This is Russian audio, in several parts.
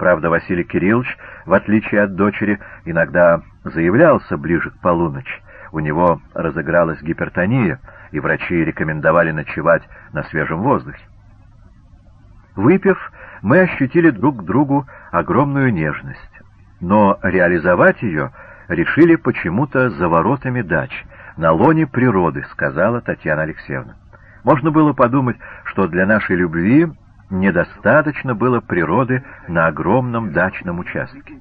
Правда, Василий Кириллович, в отличие от дочери, иногда заявлялся ближе к полуночи. У него разыгралась гипертония, и врачи рекомендовали ночевать на свежем воздухе. Выпив, мы ощутили друг к другу огромную нежность, но реализовать ее решили почему-то за воротами дач, на лоне природы, сказала Татьяна Алексеевна. Можно было подумать, что для нашей любви недостаточно было природы на огромном дачном участке.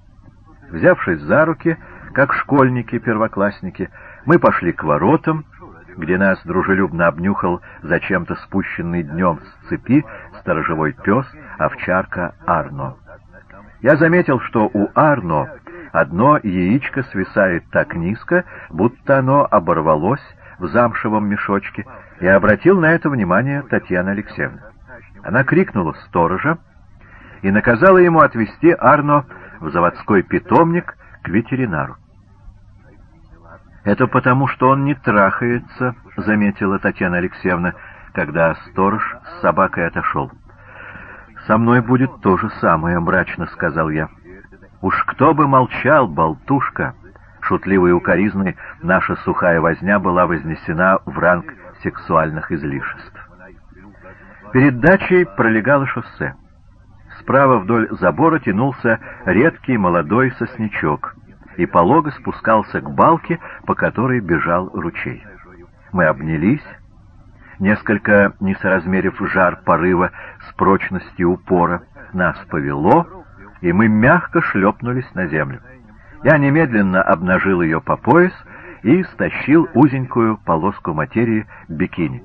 Взявшись за руки, как школьники-первоклассники, мы пошли к воротам, где нас дружелюбно обнюхал зачем-то спущенный днем с цепи сторожевой пес, овчарка Арно. Я заметил, что у Арно одно яичко свисает так низко, будто оно оборвалось в замшевом мешочке, и обратил на это внимание Татьяна Алексеевна. Она крикнула сторожа и наказала ему отвезти Арно в заводской питомник к ветеринару. «Это потому, что он не трахается», — заметила Татьяна Алексеевна, когда сторож с собакой отошел. «Со мной будет то же самое», — мрачно сказал я. «Уж кто бы молчал, болтушка!» Шутливой укоризной наша сухая возня была вознесена в ранг сексуальных излишеств. Перед дачей пролегало шоссе. Справа вдоль забора тянулся редкий молодой сосничок и полого спускался к балке, по которой бежал ручей. Мы обнялись, несколько не соразмерив жар порыва с прочностью упора, нас повело, и мы мягко шлепнулись на землю. Я немедленно обнажил ее по пояс и стащил узенькую полоску материи бикини.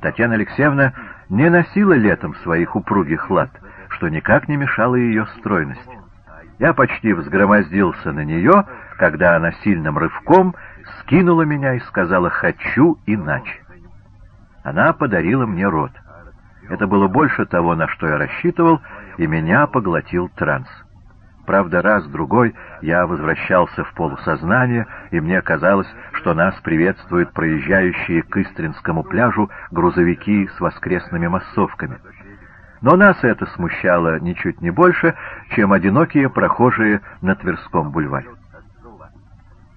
Татьяна Алексеевна не носила летом своих упругих лад, что никак не мешало ее стройности. Я почти взгромоздился на нее, когда она сильным рывком скинула меня и сказала «хочу иначе». Она подарила мне рот. Это было больше того, на что я рассчитывал, и меня поглотил транс. Правда, раз-другой я возвращался в полусознание, и мне казалось, что нас приветствуют проезжающие к Истринскому пляжу грузовики с воскресными массовками. Но нас это смущало ничуть не больше, чем одинокие прохожие на Тверском бульваре.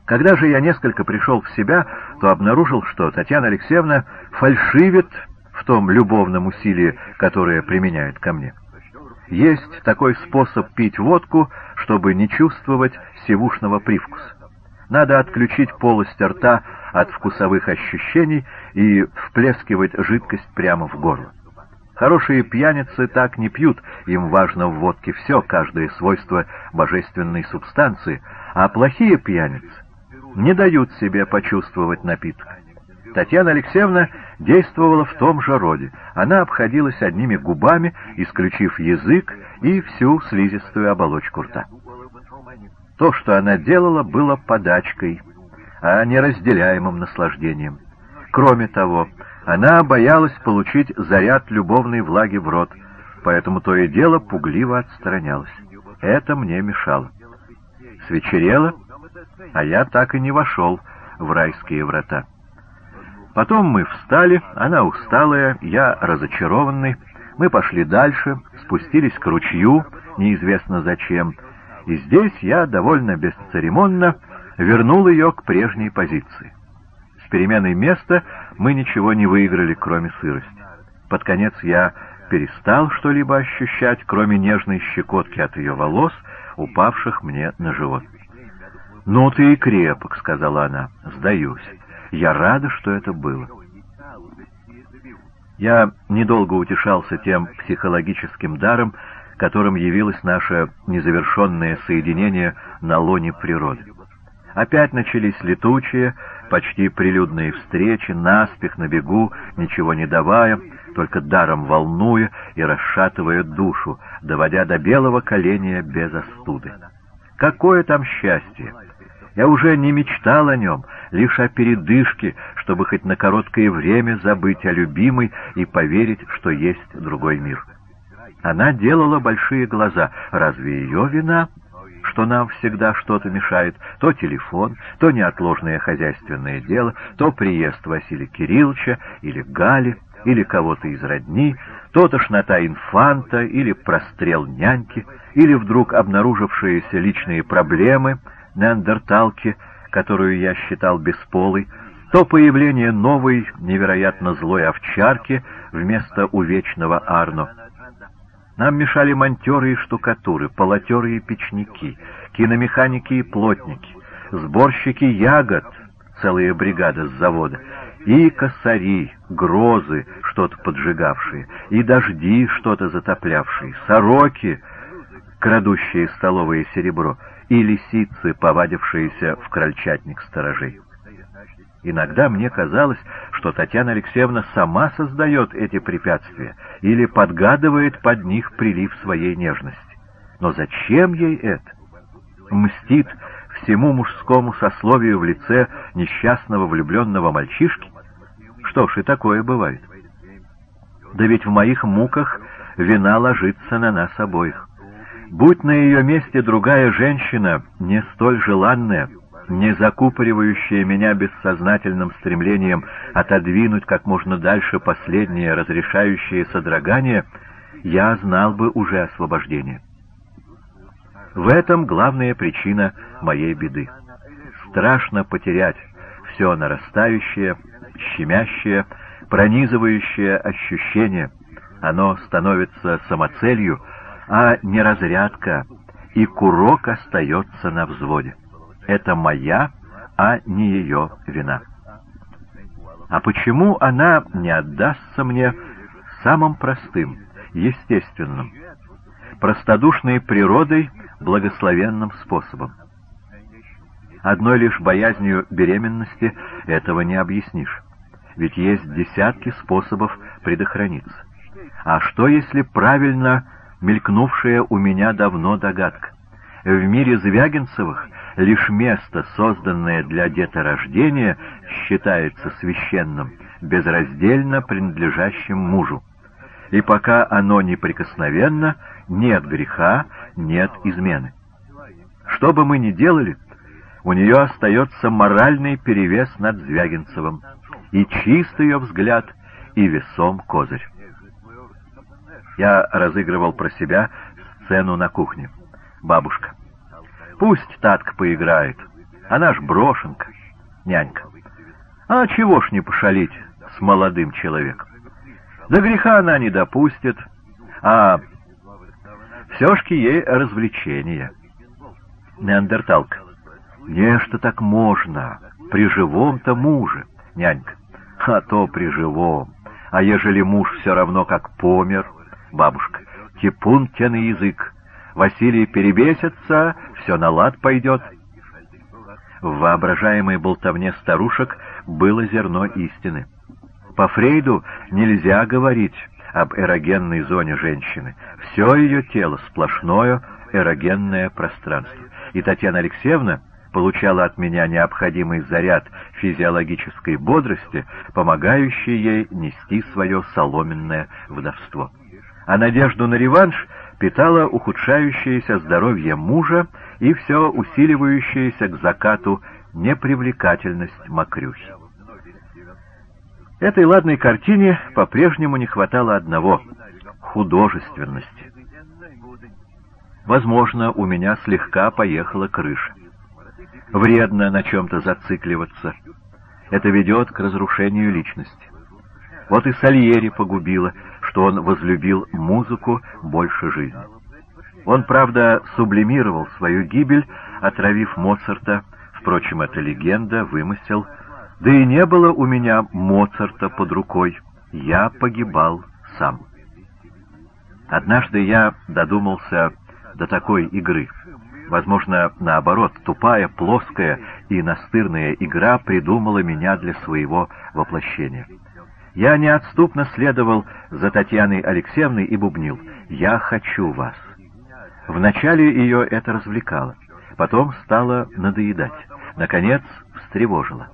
Когда же я несколько пришел в себя, то обнаружил, что Татьяна Алексеевна фальшивит в том любовном усилии, которое применяет ко мне. Есть такой способ пить водку, чтобы не чувствовать сивушного привкуса. Надо отключить полость рта от вкусовых ощущений и вплескивать жидкость прямо в горло. Хорошие пьяницы так не пьют, им важно в водке все, каждое свойство божественной субстанции, а плохие пьяницы не дают себе почувствовать напиток. Татьяна Алексеевна действовала в том же роде. Она обходилась одними губами, исключив язык и всю слизистую оболочку рта. То, что она делала, было подачкой, а не разделяемым наслаждением. Кроме того, она боялась получить заряд любовной влаги в рот, поэтому то и дело пугливо отстранялась. Это мне мешало. Свечерело, а я так и не вошел в райские врата. Потом мы встали, она усталая, я разочарованный. Мы пошли дальше, спустились к ручью, неизвестно зачем, и здесь я довольно бесцеремонно вернул ее к прежней позиции. С переменой места мы ничего не выиграли, кроме сырости. Под конец я перестал что-либо ощущать, кроме нежной щекотки от ее волос, упавших мне на живот. «Ну ты и крепок», — сказала она, — «сдаюсь. Я рада, что это было». Я недолго утешался тем психологическим даром, которым явилось наше незавершенное соединение на лоне природы. Опять начались летучие, почти прилюдные встречи, наспех на бегу, ничего не давая, только даром волнуя и расшатывая душу, доводя до белого коленя без остуды. Какое там счастье! Я уже не мечтал о нем, лишь о передышке, чтобы хоть на короткое время забыть о любимой и поверить, что есть другой мир. Она делала большие глаза. Разве ее вина, что нам всегда что-то мешает? То телефон, то неотложное хозяйственное дело, то приезд Василия Кирилловича или Гали, или кого-то из родни, то тошнота инфанта или прострел няньки, или вдруг обнаружившиеся личные проблемы неандерталки, которую я считал бесполой, то появление новой, невероятно злой овчарки вместо увечного Арно. Нам мешали монтеры и штукатуры, полотеры и печники, киномеханики и плотники, сборщики ягод, целая бригада с завода, и косари, грозы, что-то поджигавшие, и дожди, что-то затоплявшие, сороки, крадущие столовое серебро, и лисицы, повадившиеся в крольчатник сторожей. Иногда мне казалось, что Татьяна Алексеевна сама создает эти препятствия или подгадывает под них прилив своей нежности. Но зачем ей это? Мстит всему мужскому сословию в лице несчастного влюбленного мальчишки? Что ж, и такое бывает. Да ведь в моих муках вина ложится на нас обоих. Будь на ее месте другая женщина, не столь желанная, не закупоривающая меня бессознательным стремлением отодвинуть как можно дальше последнее разрешающее содрогание, я знал бы уже освобождение. В этом главная причина моей беды. Страшно потерять все нарастающее, щемящее, пронизывающее ощущение. Оно становится самоцелью, а не разрядка, и курок остается на взводе. Это моя, а не ее вина. А почему она не отдастся мне самым простым, естественным, простодушной природой, благословенным способом? Одной лишь боязнью беременности этого не объяснишь. Ведь есть десятки способов предохраниться. А что, если правильно мелькнувшая у меня давно догадка? В мире Звягинцевых лишь место, созданное для деторождения, считается священным, безраздельно принадлежащим мужу. И пока оно неприкосновенно, нет греха, нет измены. Что бы мы ни делали, у нее остается моральный перевес над Звягинцевым, и чист ее взгляд, и весом козырь. Я разыгрывал про себя сцену на кухне. Бабушка. Пусть Татка поиграет. Она ж брошенка, нянька. А чего ж не пошалить с молодым человеком? До греха она не допустит, а все-шки ей развлечение. Неандерталка. Нечто так можно, при живом-то муже, нянька. А то при живом. А ежели муж все равно как помер, бабушка, типун на язык. Василий перебесится, все на лад пойдет. В воображаемой болтовне старушек было зерно истины. По Фрейду нельзя говорить об эрогенной зоне женщины. Все ее тело сплошное эрогенное пространство. И Татьяна Алексеевна получала от меня необходимый заряд физиологической бодрости, помогающий ей нести свое соломенное вдовство. А надежду на реванш питала ухудшающееся здоровье мужа и все усиливающаяся к закату непривлекательность мокрюхи. Этой ладной картине по-прежнему не хватало одного — художественности. Возможно, у меня слегка поехала крыша. Вредно на чем-то зацикливаться. Это ведет к разрушению личности. Вот и Сальери погубило, что он возлюбил музыку больше жизни. Он, правда, сублимировал свою гибель, отравив Моцарта, впрочем, это легенда, вымысел, да и не было у меня Моцарта под рукой, я погибал сам. Однажды я додумался до такой игры. Возможно, наоборот, тупая, плоская и настырная игра придумала меня для своего воплощения. Я неотступно следовал за Татьяной Алексеевной и бубнил «Я хочу вас». Вначале ее это развлекало, потом стало надоедать, наконец встревожило.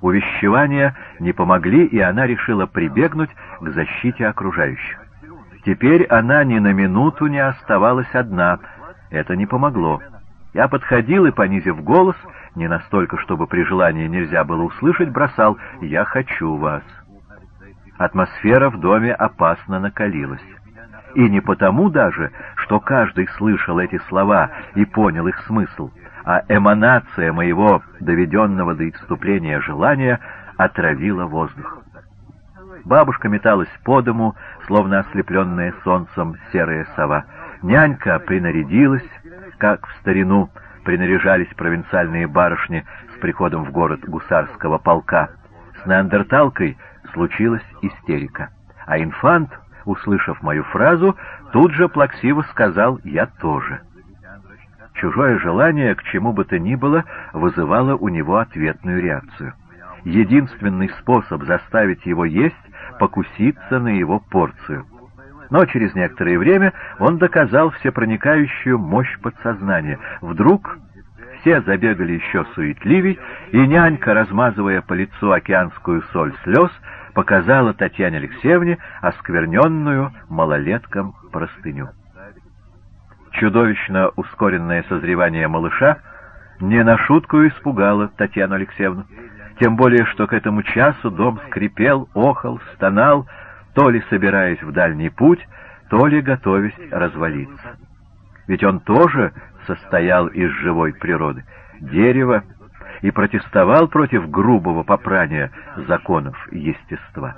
Увещевания не помогли, и она решила прибегнуть к защите окружающих. Теперь она ни на минуту не оставалась одна. Это не помогло. Я подходил и, понизив голос, не настолько, чтобы при желании нельзя было услышать, бросал «Я хочу вас». Атмосфера в доме опасно накалилась. И не потому даже, что каждый слышал эти слова и понял их смысл, а эманация моего доведенного до исступления желания отравила воздух. Бабушка металась по дому, словно ослепленная солнцем серая сова. Нянька принарядилась, как в старину принаряжались провинциальные барышни с приходом в город гусарского полка. Неандерталкой случилась истерика. А инфант, услышав мою фразу, тут же плаксиво сказал «я тоже». Чужое желание, к чему бы то ни было, вызывало у него ответную реакцию. Единственный способ заставить его есть — покуситься на его порцию. Но через некоторое время он доказал всепроникающую мощь подсознания. Вдруг все забегали еще суетливей, и нянька, размазывая по лицу океанскую соль слез, показала Татьяне Алексеевне оскверненную малолеткам простыню. Чудовищно ускоренное созревание малыша не на шутку испугало Татьяну Алексеевну. Тем более, что к этому часу дом скрипел, охал, стонал, то ли собираясь в дальний путь, то ли готовясь развалиться. Ведь он тоже состоял из живой природы, дерева, и протестовал против грубого попрания законов естества.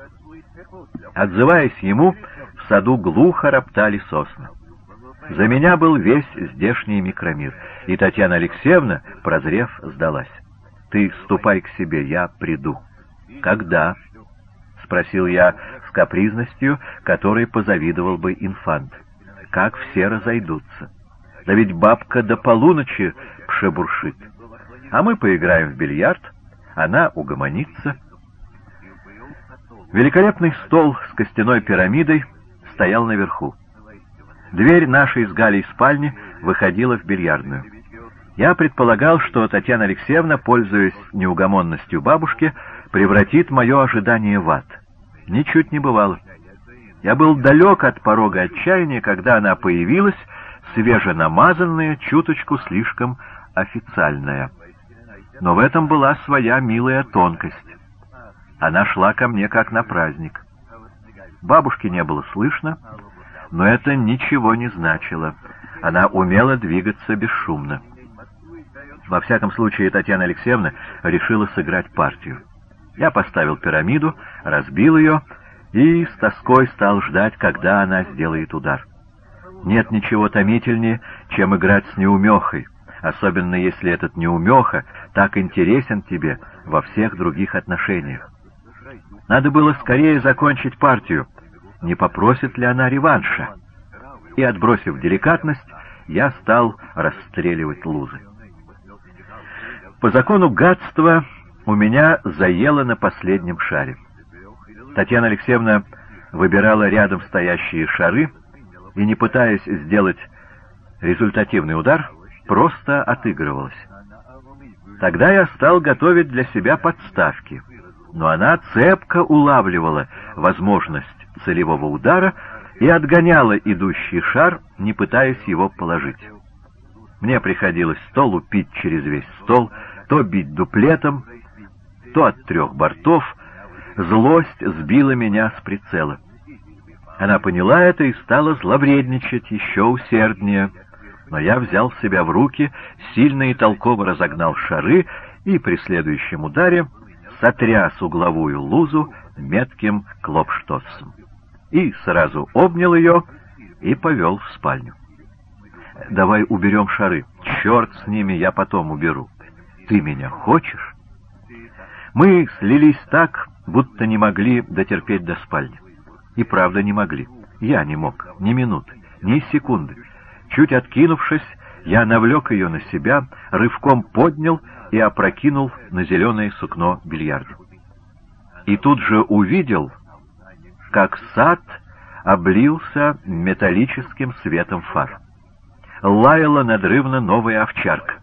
Отзываясь ему, в саду глухо роптали сосны. За меня был весь здешний микромир, и Татьяна Алексеевна, прозрев, сдалась. «Ты ступай к себе, я приду». «Когда?» — спросил я с капризностью, которой позавидовал бы инфант. «Как все разойдутся? Да ведь бабка до полуночи пшебуршит. А мы поиграем в бильярд, она угомонится». Великолепный стол с костяной пирамидой стоял наверху. Дверь нашей с Галей спальни выходила в бильярдную. Я предполагал, что Татьяна Алексеевна, пользуясь неугомонностью бабушки, превратит мое ожидание в ад. Ничуть не бывало. Я был далек от порога отчаяния, когда она появилась, свеженамазанная, чуточку слишком официальная. Но в этом была своя милая тонкость. Она шла ко мне как на праздник. Бабушки не было слышно, но это ничего не значило. Она умела двигаться бесшумно. Во всяком случае, Татьяна Алексеевна решила сыграть партию. Я поставил пирамиду, разбил ее и с тоской стал ждать, когда она сделает удар. Нет ничего томительнее, чем играть с неумехой, особенно если этот неумеха так интересен тебе во всех других отношениях. Надо было скорее закончить партию, не попросит ли она реванша. И, отбросив деликатность, я стал расстреливать лузы. По закону гадства у меня заело на последнем шаре. Татьяна Алексеевна выбирала рядом стоящие шары и, не пытаясь сделать результативный удар, просто отыгрывалась. Тогда я стал готовить для себя подставки, но она цепко улавливала возможность целевого удара и отгоняла идущий шар, не пытаясь его положить. Мне приходилось то лупить через весь стол, то бить дуплетом, то от трех бортов. Злость сбила меня с прицела. Она поняла это и стала зловредничать еще усерднее. Но я взял себя в руки, сильно и толково разогнал шары и при следующем ударе сотряс угловую лузу метким клопштоссом и сразу обнял ее и повел в спальню. «Давай уберем шары. Черт с ними, я потом уберу. Ты меня хочешь?» Мы слились так, будто не могли дотерпеть до спальни. И правда не могли. Я не мог. Ни минуты, ни секунды. Чуть откинувшись, я навлек ее на себя, рывком поднял и опрокинул на зеленое сукно бильярда. И тут же увидел, как сад облился металлическим светом фар. Лаяла надрывно новая овчарка,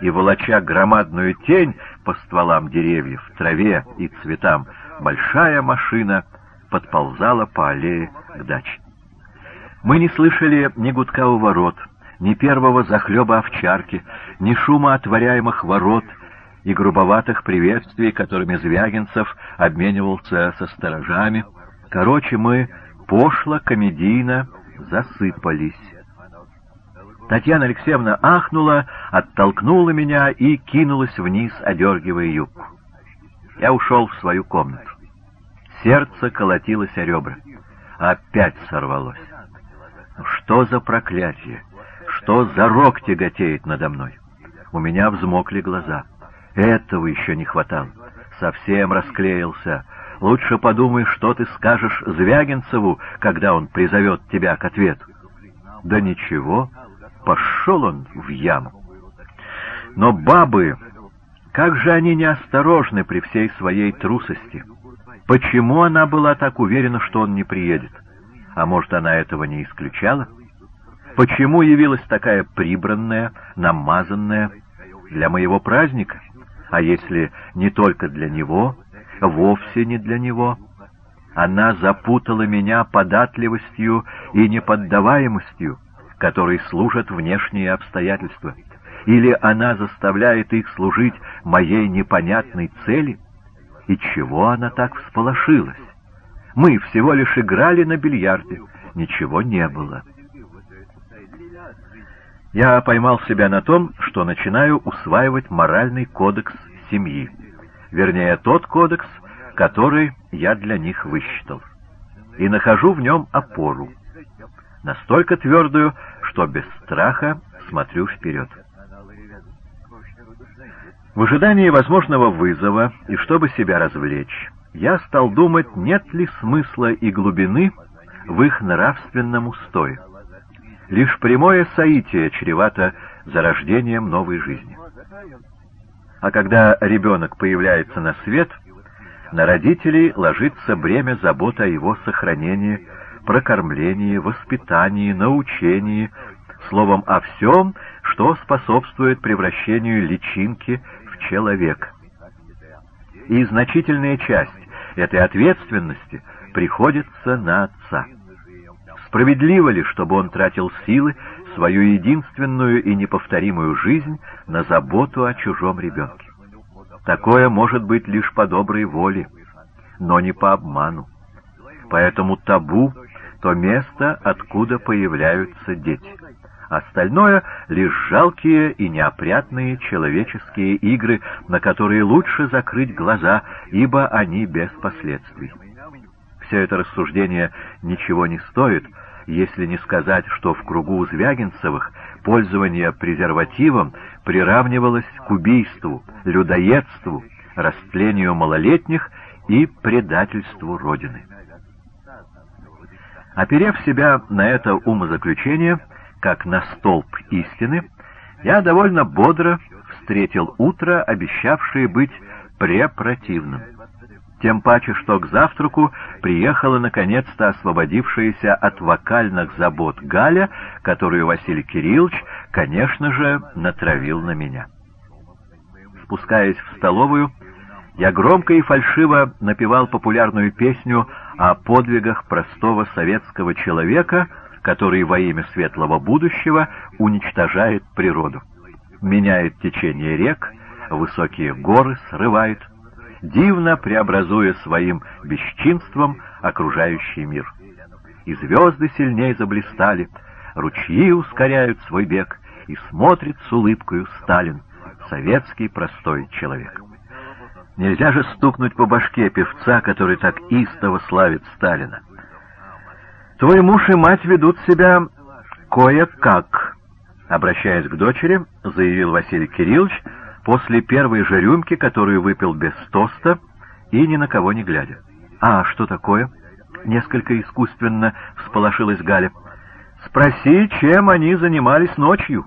и, волоча громадную тень по стволам деревьев, траве и цветам, большая машина подползала по аллее к даче. Мы не слышали ни гудка у ворот, ни первого захлеба овчарки, ни шума отворяемых ворот и грубоватых приветствий, которыми Звягинцев обменивался со сторожами — Короче, мы пошло, комедийно засыпались. Татьяна Алексеевна ахнула, оттолкнула меня и кинулась вниз, одергивая юбку. Я ушел в свою комнату. Сердце колотилось о ребра. Опять сорвалось. Что за проклятие? Что за рок тяготеет надо мной? У меня взмокли глаза. Этого еще не хватало. Совсем расклеился. Лучше подумай, что ты скажешь Звягинцеву, когда он призовет тебя к ответу. Да ничего, пошел он в яму. Но бабы, как же они неосторожны при всей своей трусости. Почему она была так уверена, что он не приедет? А может, она этого не исключала? Почему явилась такая прибранная, намазанная для моего праздника? А если не только для него, вовсе не для него? Она запутала меня податливостью и неподдаваемостью, которой служат внешние обстоятельства. Или она заставляет их служить моей непонятной цели? И чего она так всполошилась? Мы всего лишь играли на бильярде, ничего не было. Я поймал себя на том, что начинаю усваивать моральный кодекс семьи. Вернее, тот кодекс, который я для них высчитал. И нахожу в нем опору. Настолько твердую, что без страха смотрю вперед. В ожидании возможного вызова и чтобы себя развлечь, я стал думать, нет ли смысла и глубины в их нравственном устое. Лишь прямое соитие чревато зарождением новой жизни. А когда ребенок появляется на свет, на родителей ложится бремя заботы о его сохранении, прокормлении, воспитании, научении, словом, о всем, что способствует превращению личинки в человека. И значительная часть этой ответственности приходится на отца. Справедливо ли, чтобы он тратил силы, свою единственную и неповторимую жизнь на заботу о чужом ребенке? Такое может быть лишь по доброй воле, но не по обману. Поэтому табу — то место, откуда появляются дети. Остальное — лишь жалкие и неопрятные человеческие игры, на которые лучше закрыть глаза, ибо они без последствий. Все это рассуждение ничего не стоит, если не сказать, что в кругу Звягинцевых пользование презервативом приравнивалось к убийству, людоедству, растлению малолетних и предательству Родины. Оперев себя на это умозаключение, как на столб истины, я довольно бодро встретил утро, обещавшее быть препротивным. Тем паче, что к завтраку приехала наконец-то освободившаяся от вокальных забот Галя, которую Василий Кириллович, конечно же, натравил на меня. Спускаясь в столовую, я громко и фальшиво напевал популярную песню о подвигах простого советского человека — который во имя светлого будущего уничтожает природу. Меняет течение рек, высокие горы срывает, дивно преобразуя своим бесчинством окружающий мир. И звезды сильнее заблистали, ручьи ускоряют свой бег, и смотрит с улыбкою Сталин, советский простой человек. Нельзя же стукнуть по башке певца, который так истово славит Сталина. Твой муж и мать ведут себя кое-как, обращаясь к дочери, заявил Василий Кириллович после первой же рюмки, которую выпил без тоста и ни на кого не глядя. «А что такое?» — несколько искусственно всполошилась Галя. «Спроси, чем они занимались ночью».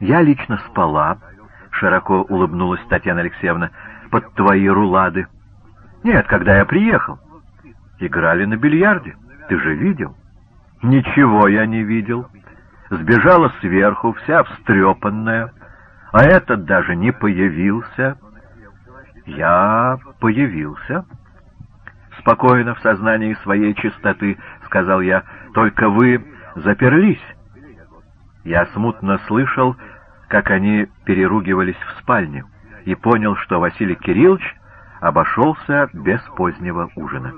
«Я лично спала», — широко улыбнулась Татьяна Алексеевна, — «под твои рулады». «Нет, когда я приехал. Играли на бильярде». Ты же видел? Ничего я не видел. Сбежала сверху, вся встрепанная, а этот даже не появился. Я появился. Спокойно, в сознании своей чистоты, сказал я, только вы заперлись. Я смутно слышал, как они переругивались в спальне, и понял, что Василий Кириллович обошелся без позднего ужина.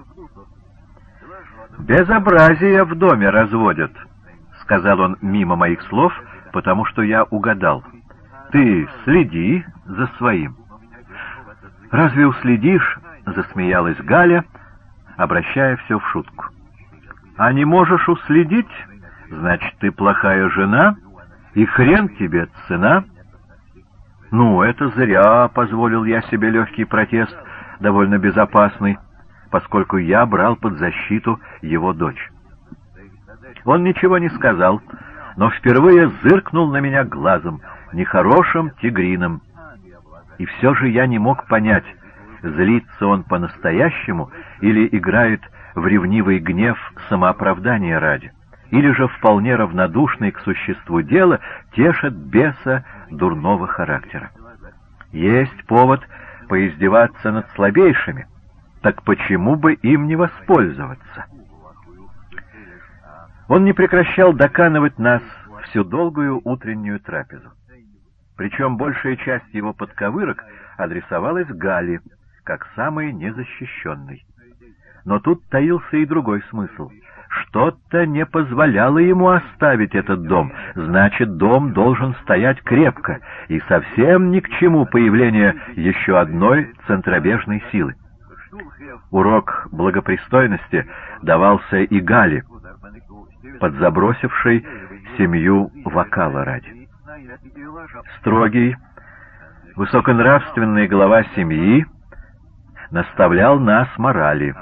«Безобразие в доме разводят», — сказал он мимо моих слов, потому что я угадал. «Ты следи за своим». «Разве уследишь?» — засмеялась Галя, обращая все в шутку. «А не можешь уследить? Значит, ты плохая жена, и хрен тебе цена». «Ну, это зря», — позволил я себе легкий протест, довольно безопасный, поскольку я брал под защиту его дочь. Он ничего не сказал, но впервые зыркнул на меня глазом, нехорошим тигрином. И все же я не мог понять, злится он по-настоящему или играет в ревнивый гнев самооправдания ради, или же вполне равнодушный к существу дела тешит беса дурного характера. Есть повод поиздеваться над слабейшими, так почему бы им не воспользоваться? Он не прекращал доканывать нас всю долгую утреннюю трапезу. Причем большая часть его подковырок адресовалась Гали, как самый незащищенный. Но тут таился и другой смысл. Что-то не позволяло ему оставить этот дом, значит, дом должен стоять крепко, и совсем ни к чему появление еще одной центробежной силы. Урок благопристойности давался и Гали, подзабросившей семью вокала ради. Строгий, высоконравственный глава семьи наставлял нас морали.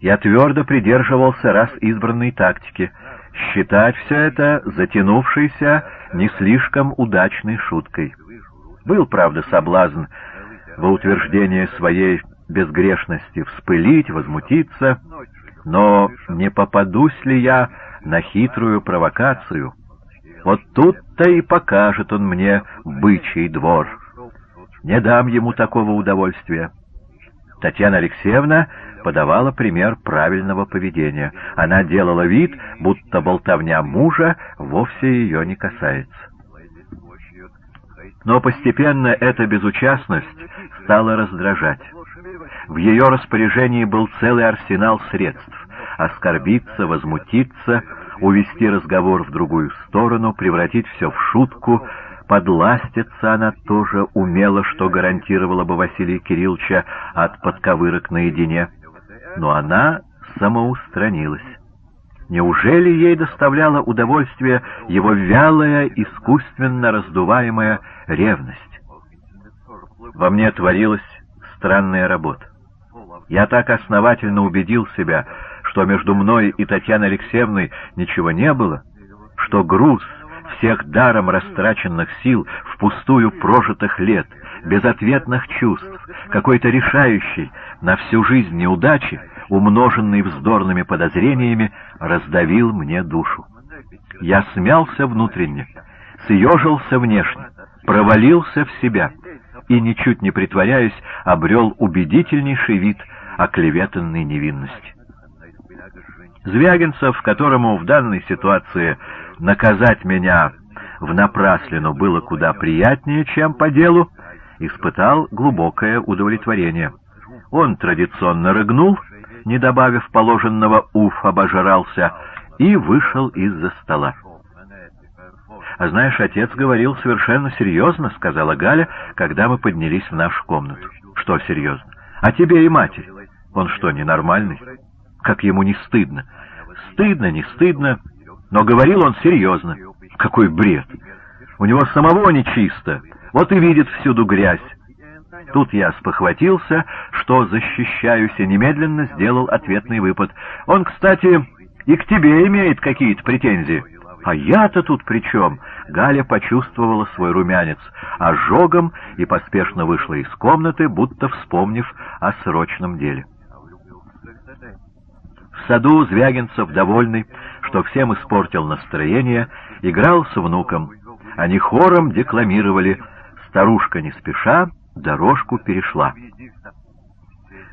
Я твердо придерживался раз избранной тактики — считать все это затянувшейся, не слишком удачной шуткой. Был, правда, соблазн во утверждение своей безгрешности вспылить, возмутиться, но не попадусь ли я на хитрую провокацию? Вот тут-то и покажет он мне бычий двор. Не дам ему такого удовольствия. Татьяна Алексеевна подавала пример правильного поведения. Она делала вид, будто болтовня мужа вовсе ее не касается. Но постепенно эта безучастность стала раздражать. В ее распоряжении был целый арсенал средств — оскорбиться, возмутиться, увести разговор в другую сторону, превратить все в шутку — Подластиться она тоже умела, что гарантировало бы Василия Кирилловича от подковырок наедине. Но она самоустранилась. Неужели ей доставляла удовольствие его вялая, искусственно раздуваемая ревность? Во мне творилась странная работа. Я так основательно убедил себя, что между мной и Татьяной Алексеевной ничего не было, что груз всех даром растраченных сил, впустую прожитых лет, безответных чувств, какой-то решающий на всю жизнь неудачи, умноженный вздорными подозрениями, раздавил мне душу. Я смялся внутренне, съежился внешне, провалился в себя и, ничуть не притворяясь, обрел убедительнейший вид оклеветанной невинности. Звягинцев, которому в данной ситуации наказать меня в напраслину было куда приятнее, чем по делу, испытал глубокое удовлетворение. Он традиционно рыгнул, не добавив положенного «уф» обожрался, и вышел из-за стола. «А знаешь, отец говорил совершенно серьезно», — сказала Галя, когда мы поднялись в нашу комнату. «Что серьезно? А тебе и матери. Он что, ненормальный? Как ему не стыдно?» «Стыдно, не стыдно, но говорил он серьезно. Какой бред! У него самого нечисто, вот и видит всюду грязь. Тут я спохватился, что защищаюсь, и немедленно сделал ответный выпад. Он, кстати, и к тебе имеет какие-то претензии. А я-то тут при чем? Галя почувствовала свой румянец ожогом и поспешно вышла из комнаты, будто вспомнив о срочном деле. В саду Звягинцев, довольный, что всем испортил настроение, играл с внуком. Они хором декламировали «Старушка не спеша, дорожку перешла».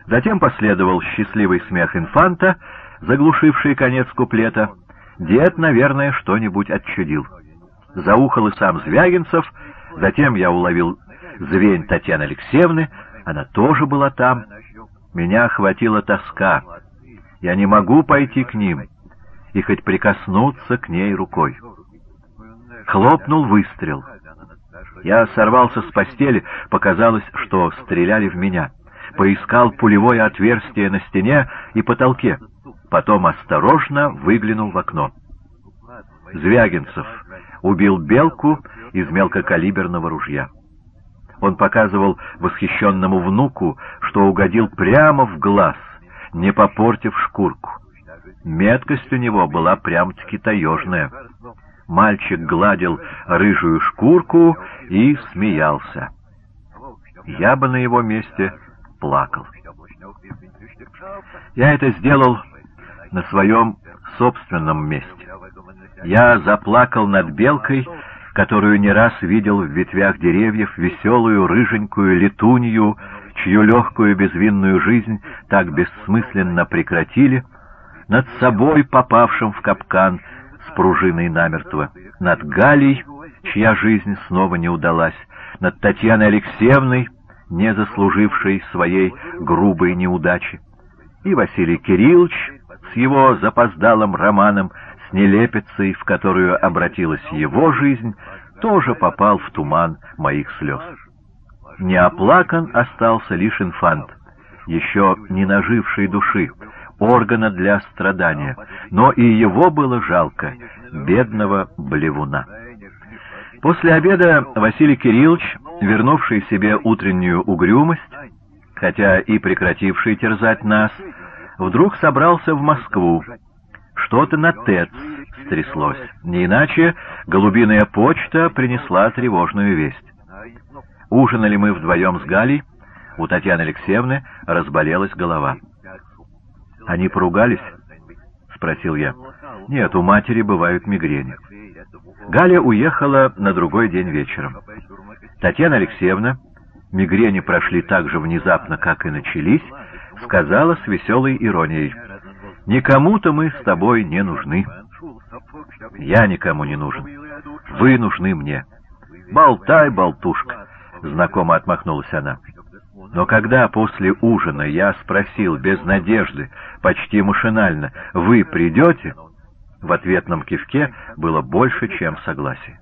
Затем последовал счастливый смех инфанта, заглушивший конец куплета. Дед, наверное, что-нибудь отчудил. Заухал и сам Звягинцев, затем я уловил звень Татьяны Алексеевны, она тоже была там. Меня охватила тоска. Я не могу пойти к ним и хоть прикоснуться к ней рукой. Хлопнул выстрел. Я сорвался с постели, показалось, что стреляли в меня. Поискал пулевое отверстие на стене и потолке. Потом осторожно выглянул в окно. Звягинцев убил белку из мелкокалиберного ружья. Он показывал восхищенному внуку, что угодил прямо в глаз, не попортив шкурку. Меткость у него была прям-таки таежная. Мальчик гладил рыжую шкурку и смеялся. Я бы на его месте плакал. Я это сделал на своем собственном месте. Я заплакал над белкой, которую не раз видел в ветвях деревьев, веселую, рыженькую летунью, чью легкую безвинную жизнь так бессмысленно прекратили, над собой, попавшим в капкан с пружиной намертво, над Галей, чья жизнь снова не удалась, над Татьяной Алексеевной, не заслужившей своей грубой неудачи, и Василий Кириллович с его запоздалым романом, с нелепицей, в которую обратилась его жизнь, тоже попал в туман моих слез. Неоплакан остался лишь инфант, еще не наживший души, органа для страдания, но и его было жалко, бедного блевуна. После обеда Василий Кириллович, вернувший себе утреннюю угрюмость, хотя и прекративший терзать нас, вдруг собрался в Москву. Что-то на ТЭЦ стряслось. Не иначе голубиная почта принесла тревожную весть. Ужинали мы вдвоем с Галей, у Татьяны Алексеевны разболелась голова. «Они поругались?» — спросил я. «Нет, у матери бывают мигрени». Галя уехала на другой день вечером. Татьяна Алексеевна, мигрени прошли так же внезапно, как и начались, сказала с веселой иронией. «Никому-то мы с тобой не нужны». «Я никому не нужен. Вы нужны мне». «Болтай, болтушка», — знакомо отмахнулась она. Но когда после ужина я спросил без надежды, почти машинально, «Вы придете?» В ответном кивке было больше, чем согласие.